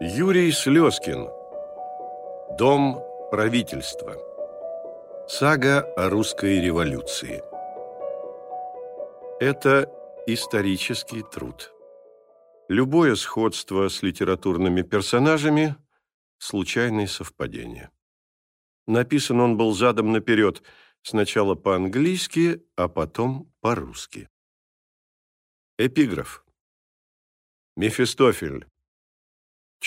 Юрий Слезкин. Дом правительства. Сага о русской революции. Это исторический труд. Любое сходство с литературными персонажами – случайное совпадение. Написан он был задом наперед, сначала по-английски, а потом по-русски. Эпиграф. Мефистофель.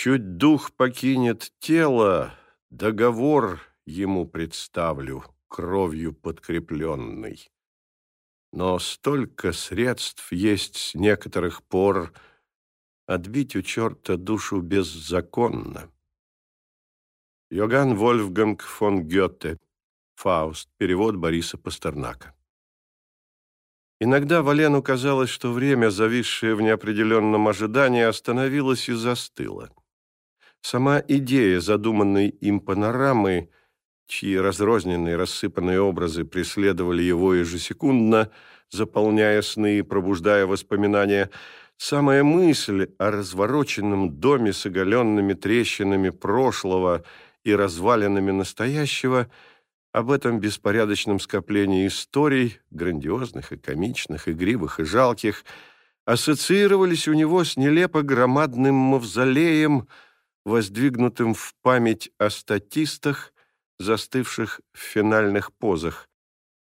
Чуть дух покинет тело, договор ему представлю, кровью подкрепленный. Но столько средств есть с некоторых пор отбить у черта душу беззаконно. Йоган Вольфганг фон Гёте. Фауст. Перевод Бориса Пастернака. Иногда Валену казалось, что время, зависшее в неопределенном ожидании, остановилось и застыло. Сама идея задуманной им панорамы, чьи разрозненные рассыпанные образы преследовали его ежесекундно, заполняя сны и пробуждая воспоминания, самая мысль о развороченном доме с оголенными трещинами прошлого и развалинами настоящего – об этом беспорядочном скоплении историй, грандиозных и комичных, игривых и жалких, ассоциировались у него с нелепо громадным мавзолеем – воздвигнутым в память о статистах, застывших в финальных позах,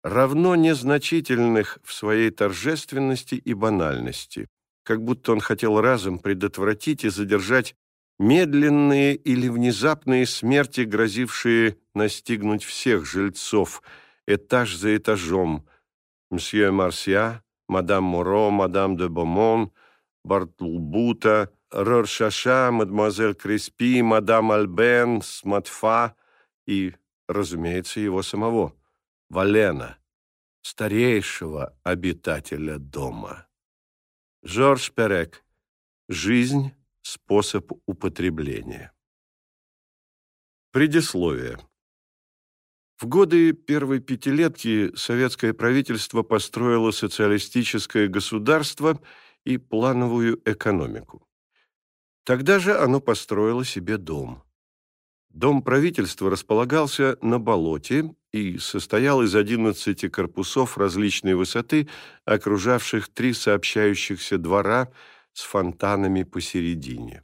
равно незначительных в своей торжественности и банальности, как будто он хотел разом предотвратить и задержать медленные или внезапные смерти, грозившие настигнуть всех жильцов, этаж за этажом, мсье Марсия, мадам Моро, мадам де Бомон, Бартлбута, Роршаша, мадемуазель Креспи, мадам Альбен, Сматфа и, разумеется, его самого, Валена, старейшего обитателя дома. Жорж Перек. Жизнь – способ употребления. Предисловие. В годы первой пятилетки советское правительство построило социалистическое государство и плановую экономику. Тогда же оно построило себе дом. Дом правительства располагался на болоте и состоял из 11 корпусов различной высоты, окружавших три сообщающихся двора с фонтанами посередине.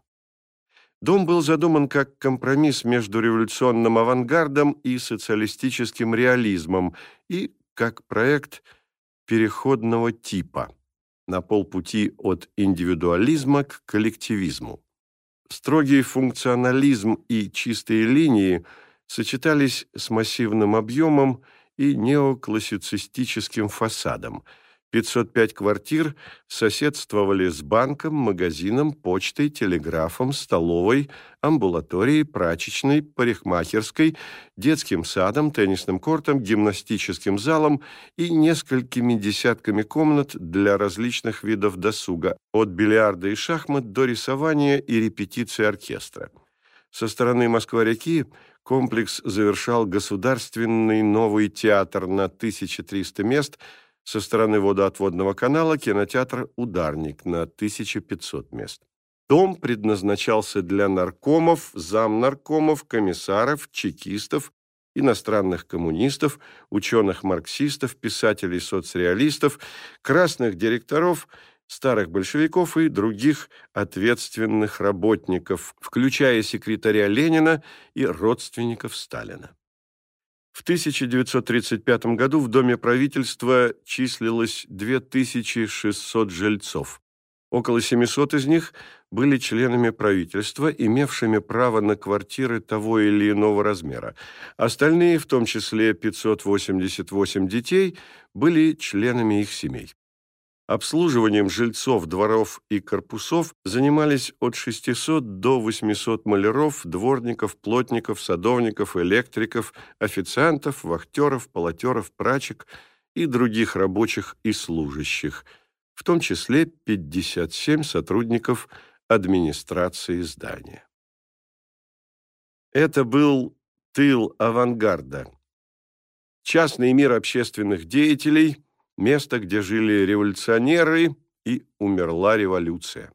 Дом был задуман как компромисс между революционным авангардом и социалистическим реализмом и как проект переходного типа на полпути от индивидуализма к коллективизму. Строгий функционализм и чистые линии сочетались с массивным объемом и неоклассицистическим фасадом – 505 квартир соседствовали с банком, магазином, почтой, телеграфом, столовой, амбулаторией, прачечной, парикмахерской, детским садом, теннисным кортом, гимнастическим залом и несколькими десятками комнат для различных видов досуга, от бильярда и шахмат до рисования и репетиции оркестра. Со стороны Москва-реки комплекс завершал государственный новый театр на 1300 мест – со стороны водоотводного канала кинотеатр «Ударник» на 1500 мест. Дом предназначался для наркомов, замнаркомов, комиссаров, чекистов, иностранных коммунистов, ученых-марксистов, писателей-соцреалистов, красных директоров, старых большевиков и других ответственных работников, включая секретаря Ленина и родственников Сталина. В 1935 году в Доме правительства числилось 2600 жильцов. Около 700 из них были членами правительства, имевшими право на квартиры того или иного размера. Остальные, в том числе 588 детей, были членами их семей. Обслуживанием жильцов, дворов и корпусов занимались от 600 до 800 маляров, дворников, плотников, садовников, электриков, официантов, вахтеров, полотеров, прачек и других рабочих и служащих, в том числе 57 сотрудников администрации здания. Это был тыл авангарда. Частный мир общественных деятелей – место, где жили революционеры, и умерла революция.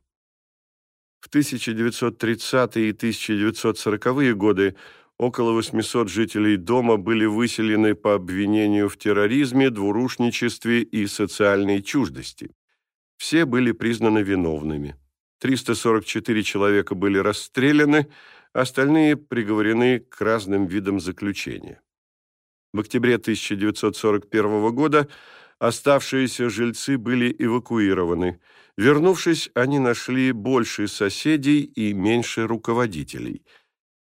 В 1930-е и 1940-е годы около 800 жителей дома были выселены по обвинению в терроризме, двурушничестве и социальной чуждости. Все были признаны виновными. 344 человека были расстреляны, остальные приговорены к разным видам заключения. В октябре 1941 года оставшиеся жильцы были эвакуированы. Вернувшись, они нашли больше соседей и меньше руководителей.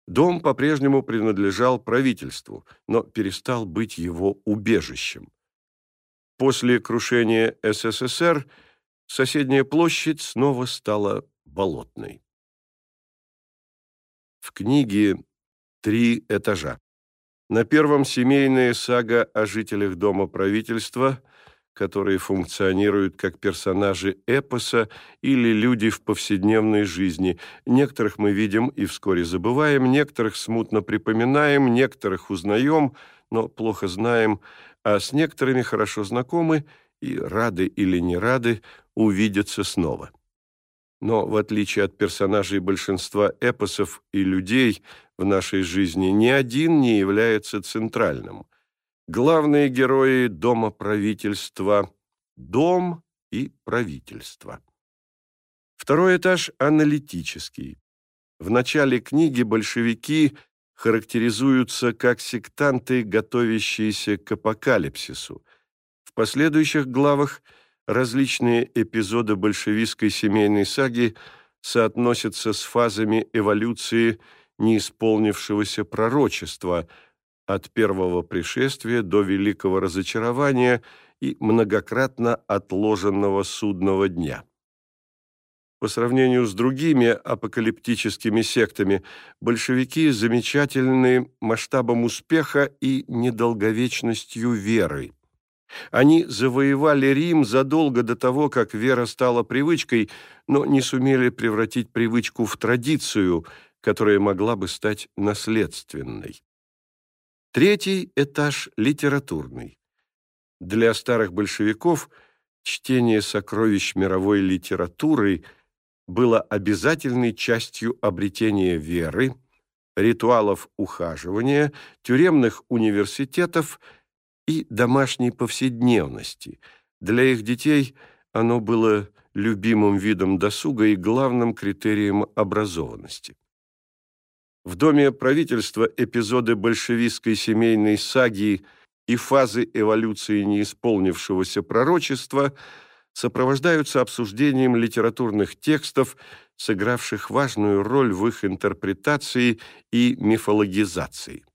Дом по-прежнему принадлежал правительству, но перестал быть его убежищем. После крушения СССР соседняя площадь снова стала болотной. В книге «Три этажа». На первом семейная сага о жителях Дома правительства, которые функционируют как персонажи эпоса или люди в повседневной жизни. Некоторых мы видим и вскоре забываем, некоторых смутно припоминаем, некоторых узнаем, но плохо знаем, а с некоторыми хорошо знакомы и рады или не рады увидеться снова. Но в отличие от персонажей большинства эпосов и людей в нашей жизни, ни один не является центральным. Главные герои дома правительства – дом и правительство. Второй этаж аналитический. В начале книги большевики характеризуются как сектанты, готовящиеся к апокалипсису. В последующих главах – различные эпизоды большевистской семейной саги соотносятся с фазами эволюции неисполнившегося пророчества от первого пришествия до великого разочарования и многократно отложенного судного дня. По сравнению с другими апокалиптическими сектами, большевики замечательны масштабом успеха и недолговечностью веры. Они завоевали Рим задолго до того, как вера стала привычкой, но не сумели превратить привычку в традицию, которая могла бы стать наследственной. Третий этаж литературный. Для старых большевиков чтение сокровищ мировой литературы было обязательной частью обретения веры, ритуалов ухаживания, тюремных университетов – и домашней повседневности. Для их детей оно было любимым видом досуга и главным критерием образованности. В Доме правительства эпизоды большевистской семейной саги и фазы эволюции неисполнившегося пророчества сопровождаются обсуждением литературных текстов, сыгравших важную роль в их интерпретации и мифологизации.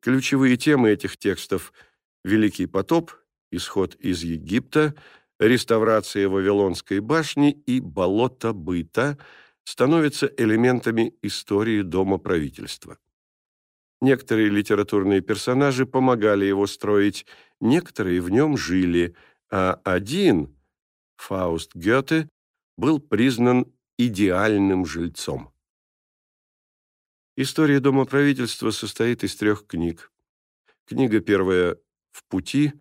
Ключевые темы этих текстов – Великий потоп, исход из Египта, реставрация Вавилонской башни и болото быта становятся элементами истории Дома правительства. Некоторые литературные персонажи помогали его строить, некоторые в нем жили, а один, Фауст Гёте, был признан идеальным жильцом. История Дома правительства состоит из трех книг. Книга первая в пути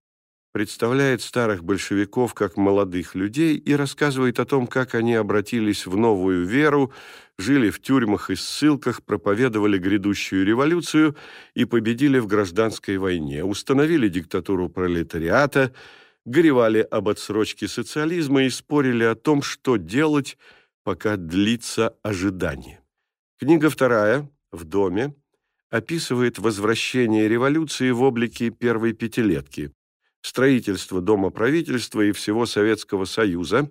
представляет старых большевиков как молодых людей и рассказывает о том, как они обратились в новую веру, жили в тюрьмах и ссылках, проповедовали грядущую революцию и победили в гражданской войне, установили диктатуру пролетариата, горевали об отсрочке социализма и спорили о том, что делать, пока длится ожидание. Книга вторая «В доме» описывает возвращение революции в облике первой пятилетки, строительство Дома правительства и всего Советского Союза,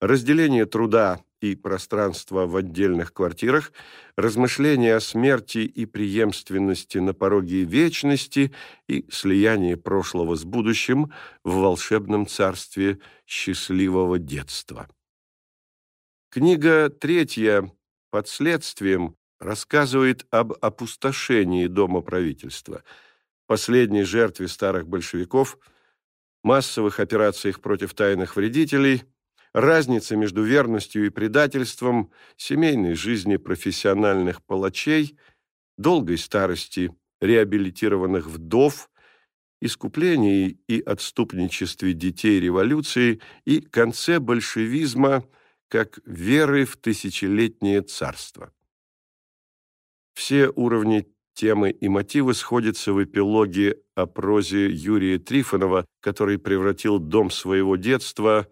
разделение труда и пространства в отдельных квартирах, размышления о смерти и преемственности на пороге вечности и слияние прошлого с будущим в волшебном царстве счастливого детства. Книга третья «Под следствием» рассказывает об опустошении Дома правительства, последней жертве старых большевиков, массовых операциях против тайных вредителей, разнице между верностью и предательством, семейной жизни профессиональных палачей, долгой старости реабилитированных вдов, искуплении и отступничестве детей революции и конце большевизма как веры в тысячелетнее царство. Все уровни темы и мотивы сходятся в эпилоге о прозе Юрия Трифонова, который превратил дом своего детства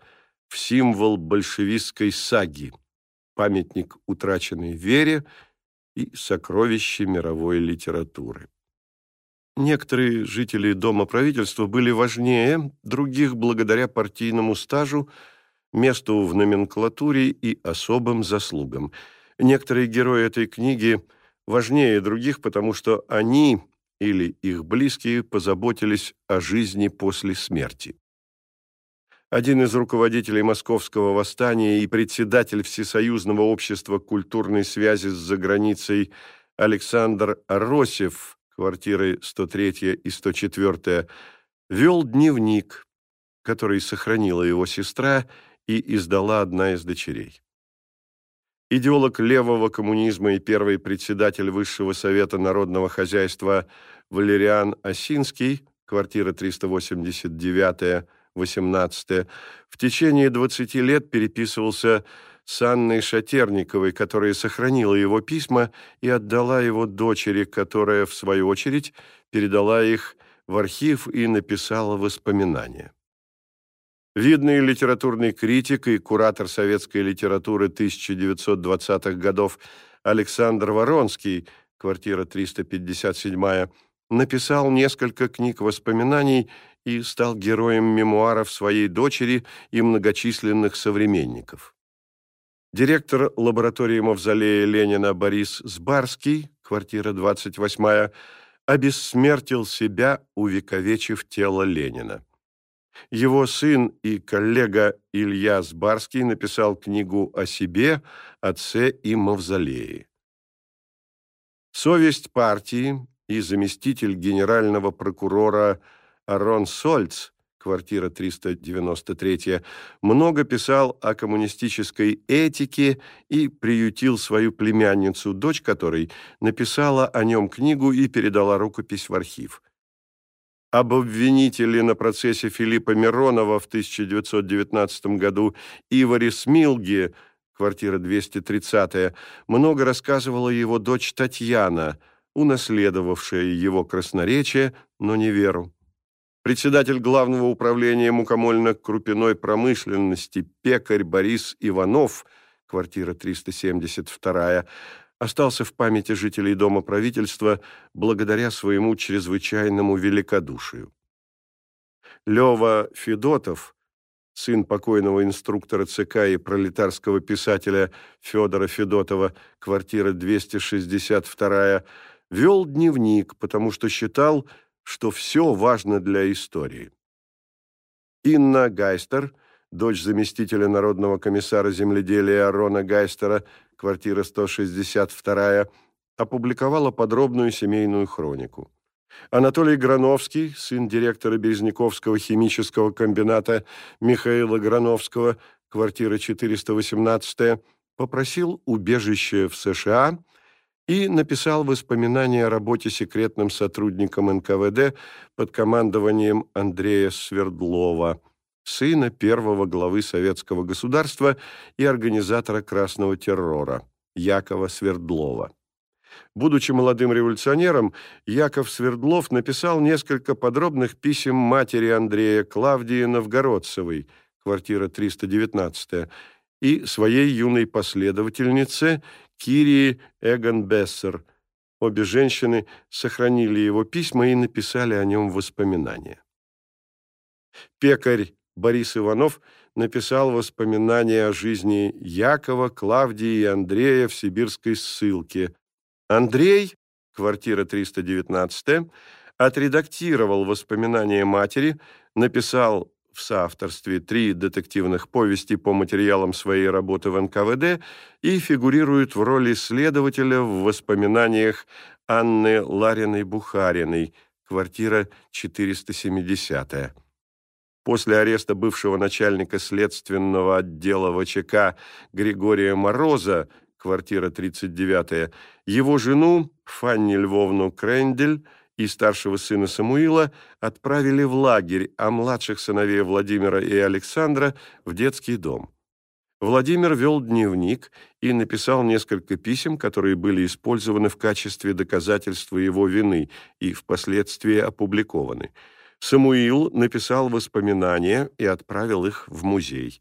в символ большевистской саги, памятник утраченной вере и сокровище мировой литературы. Некоторые жители Дома правительства были важнее, других благодаря партийному стажу, месту в номенклатуре и особым заслугам. Некоторые герои этой книги – важнее других, потому что они или их близкие позаботились о жизни после смерти. Один из руководителей московского восстания и председатель Всесоюзного общества культурной связи с заграницей Александр Аросев, квартиры 103 и 104, вел дневник, который сохранила его сестра и издала одна из дочерей. Идеолог левого коммунизма и первый председатель Высшего совета народного хозяйства Валериан Осинский, квартира 389-18, в течение 20 лет переписывался с Анной Шатерниковой, которая сохранила его письма и отдала его дочери, которая, в свою очередь, передала их в архив и написала воспоминания. Видный литературный критик и куратор советской литературы 1920-х годов Александр Воронский, квартира 357 написал несколько книг воспоминаний и стал героем мемуаров своей дочери и многочисленных современников. Директор лаборатории Мавзолея Ленина Борис Сбарский, квартира 28 обессмертил себя, увековечив тело Ленина. Его сын и коллега Илья Сбарский написал книгу о себе, отце и мавзолее. Совесть партии и заместитель генерального прокурора Арон Сольц, квартира 393, много писал о коммунистической этике и приютил свою племянницу, дочь которой написала о нем книгу и передала рукопись в архив об обвинителе на процессе Филиппа Миронова в 1919 году Иваре Смилге, квартира 230 много рассказывала его дочь Татьяна, унаследовавшая его красноречие, но не веру. Председатель Главного управления мукомольно-крупяной промышленности пекарь Борис Иванов, квартира 372 остался в памяти жителей Дома правительства благодаря своему чрезвычайному великодушию. Лева Федотов, сын покойного инструктора ЦК и пролетарского писателя Федора Федотова, квартира 262, вел дневник, потому что считал, что все важно для истории. Инна Гайстер, дочь заместителя народного комиссара земледелия Рона Гайстера, квартира 162, опубликовала подробную семейную хронику. Анатолий Грановский, сын директора Березняковского химического комбината Михаила Грановского, квартира 418, попросил убежище в США и написал воспоминания о работе секретным сотрудником НКВД под командованием Андрея Свердлова – сына первого главы советского государства и организатора красного террора Якова Свердлова. Будучи молодым революционером, Яков Свердлов написал несколько подробных писем матери Андрея Клавдии Новгородцевой, квартира 319, и своей юной последовательнице Кирии Эгон-Бессер. Обе женщины сохранили его письма и написали о нем воспоминания. Пекарь Борис Иванов написал воспоминания о жизни Якова, Клавдии и Андрея в сибирской ссылке. Андрей, квартира 319, отредактировал воспоминания матери, написал в соавторстве три детективных повести по материалам своей работы в НКВД и фигурирует в роли следователя в воспоминаниях Анны Лариной-Бухариной, квартира 470 После ареста бывшего начальника следственного отдела ВЧК Григория Мороза, квартира 39 его жену Фанни Львовну Крендель и старшего сына Самуила отправили в лагерь, а младших сыновей Владимира и Александра в детский дом. Владимир вел дневник и написал несколько писем, которые были использованы в качестве доказательства его вины и впоследствии опубликованы. Самуил написал воспоминания и отправил их в музей.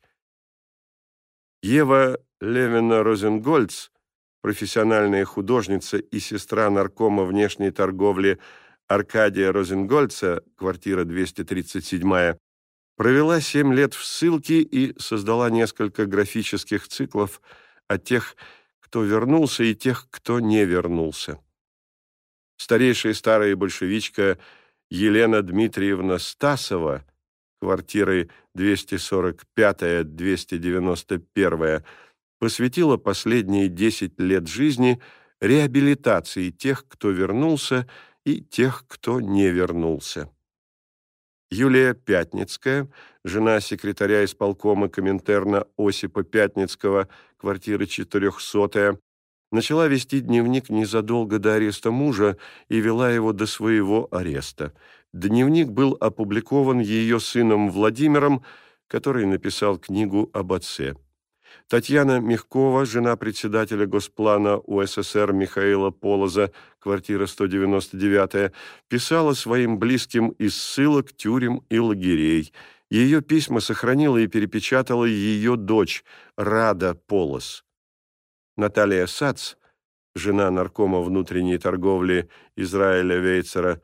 Ева Левина Розенгольц, профессиональная художница и сестра наркома внешней торговли Аркадия Розенгольца, квартира 237 провела семь лет в ссылке и создала несколько графических циклов о тех, кто вернулся, и тех, кто не вернулся. Старейшая старая большевичка Елена Дмитриевна Стасова, квартиры 245-291, посвятила последние 10 лет жизни реабилитации тех, кто вернулся, и тех, кто не вернулся. Юлия Пятницкая, жена секретаря исполкома Коминтерна Осипа Пятницкого, квартира 400 начала вести дневник незадолго до ареста мужа и вела его до своего ареста. Дневник был опубликован ее сыном Владимиром, который написал книгу об отце. Татьяна Мягкова, жена председателя Госплана УССР Михаила Полоза, квартира 199, писала своим близким из ссылок, тюрем и лагерей. Ее письма сохранила и перепечатала ее дочь Рада Полоз. Наталья Сац, жена наркома внутренней торговли Израиля Вейцера,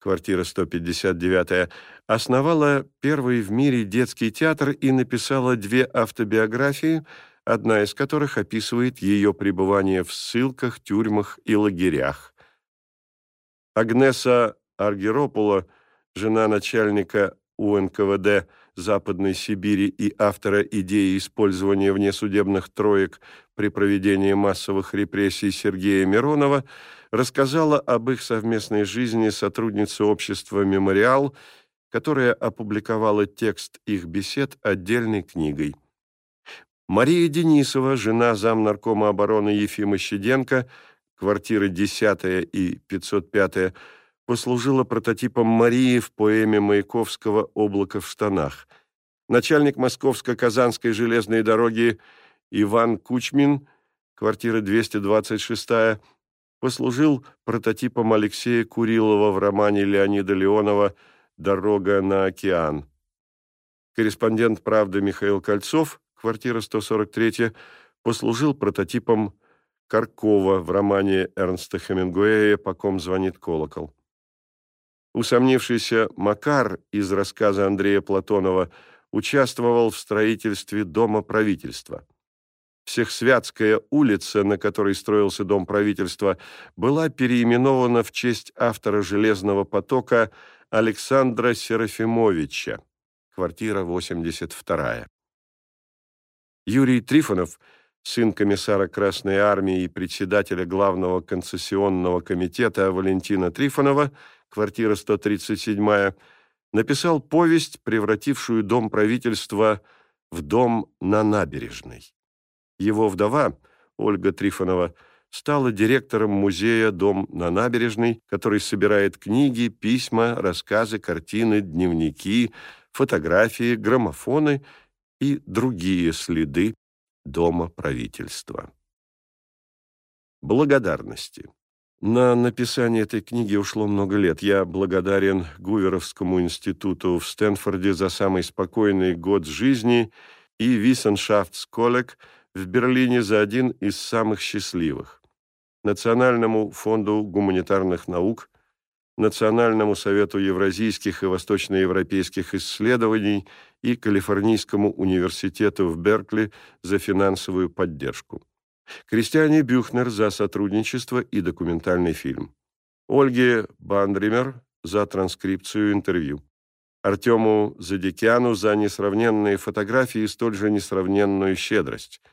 квартира 159, основала первый в мире детский театр и написала две автобиографии, одна из которых описывает ее пребывание в ссылках, тюрьмах и лагерях. Агнеса Аргеропула, жена начальника УНКВД Западной Сибири и автора идеи использования внесудебных троек при проведении массовых репрессий Сергея Миронова, рассказала об их совместной жизни сотрудницы общества «Мемориал» которая опубликовала текст их бесед отдельной книгой. Мария Денисова, жена замнаркома обороны Ефима Щеденко, квартиры 10 и 505, послужила прототипом Марии в поэме Маяковского «Облако в штанах». Начальник Московско-Казанской железной дороги Иван Кучмин, квартира 226, послужил прототипом Алексея Курилова в романе Леонида Леонова «Дорога на океан». Корреспондент «Правды» Михаил Кольцов, квартира 143, послужил прототипом Каркова в романе Эрнста Хемингуэя «По ком звонит колокол». Усомнившийся Макар из рассказа Андрея Платонова участвовал в строительстве Дома правительства. Всехсвятская улица, на которой строился Дом правительства, была переименована в честь автора «Железного потока» Александра Серафимовича, квартира 82. Юрий Трифонов, сын комиссара Красной Армии и председателя Главного концессионного комитета Валентина Трифонова, квартира 137, написал повесть, превратившую дом правительства в дом на набережной. Его вдова, Ольга Трифонова, стала директором музея «Дом на набережной», который собирает книги, письма, рассказы, картины, дневники, фотографии, граммофоны и другие следы Дома правительства. Благодарности. На написание этой книги ушло много лет. Я благодарен Гуверовскому институту в Стэнфорде за самый спокойный год жизни и Виссеншафтсколлег в Берлине за один из самых счастливых. Национальному фонду гуманитарных наук, Национальному совету евразийских и восточноевропейских исследований и Калифорнийскому университету в Беркли за финансовую поддержку. Кристиане Бюхнер за сотрудничество и документальный фильм. Ольге Бандример за транскрипцию интервью. Артему Задикяну за несравненные фотографии и столь же несравненную щедрость –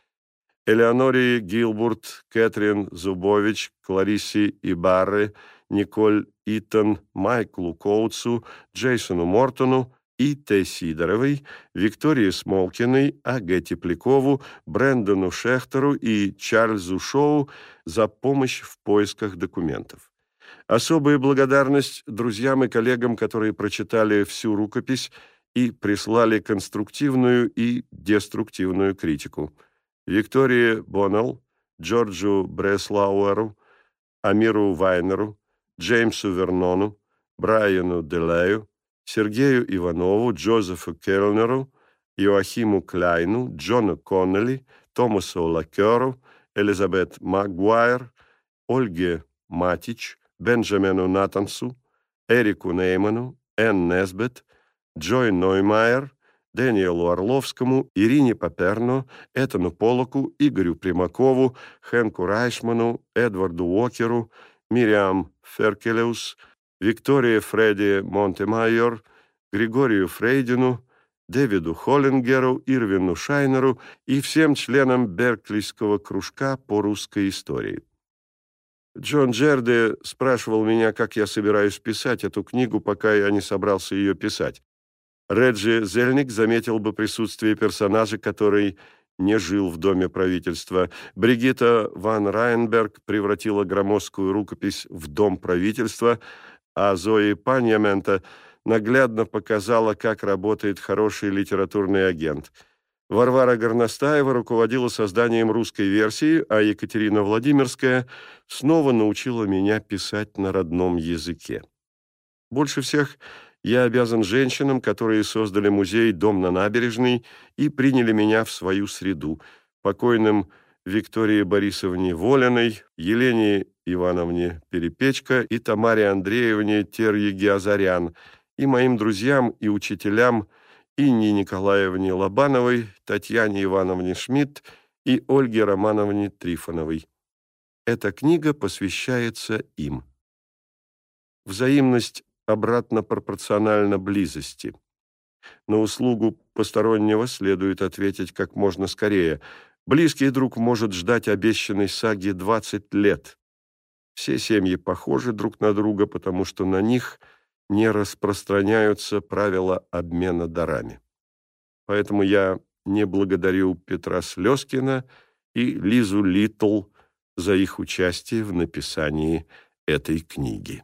Элеоноре Гилбурт, Кэтрин Зубович, Клариссе Ибарре, Николь Итон, Майклу Коутсу, Джейсону Мортону, и Т. Сидоровой, Виктории Смолкиной, А.Г. Теплякову, Брэндону Шехтеру и Чарльзу Шоу за помощь в поисках документов. Особая благодарность друзьям и коллегам, которые прочитали всю рукопись и прислали конструктивную и деструктивную критику. Виктории Боннелл, Джорджу Бреслауэру, Амиру Вайнеру, Джеймсу Вернону, Брайану Делею, Сергею Иванову, Джозефу Келнеру, Иоахиму Кляйну, Джону Коннелли, Томасу Лакеру, Элизабет Магуайр, Ольге Матич, Бенджамену Натансу, Эрику Нейману, Энн Несбет, Джой Ноймайер, Дэниелу Орловскому, Ирине Паперно, Этану Полоку, Игорю Примакову, Хэнку Райшману, Эдварду Уокеру, Мириам Феркелеус, Виктории Фредди Монтемайор, Григорию Фрейдину, Дэвиду Холлингеру, Ирвину Шайнеру и всем членам Берклийского кружка по русской истории. Джон Джерде спрашивал меня, как я собираюсь писать эту книгу, пока я не собрался ее писать. Реджи Зельник заметил бы присутствие персонажа, который не жил в доме правительства. Бригитта ван Райенберг превратила громоздкую рукопись в дом правительства, а Зои Паньямента наглядно показала, как работает хороший литературный агент. Варвара Горностаева руководила созданием русской версии, а Екатерина Владимирская снова научила меня писать на родном языке. Больше всех я обязан женщинам, которые создали музей «Дом на набережной» и приняли меня в свою среду, покойным Виктории Борисовне Волиной, Елене Ивановне Перепечко и Тамаре Андреевне Терьеги-Азарян, и моим друзьям и учителям Инне Николаевне Лобановой, Татьяне Ивановне Шмидт и Ольге Романовне Трифоновой. Эта книга посвящается им. Взаимность обратно пропорциональна близости. На услугу постороннего следует ответить как можно скорее. Близкий друг может ждать обещанной саги 20 лет. Все семьи похожи друг на друга, потому что на них не распространяются правила обмена дарами. Поэтому я не благодарю Петра Слезкина и Лизу Литл за их участие в написании этой книги.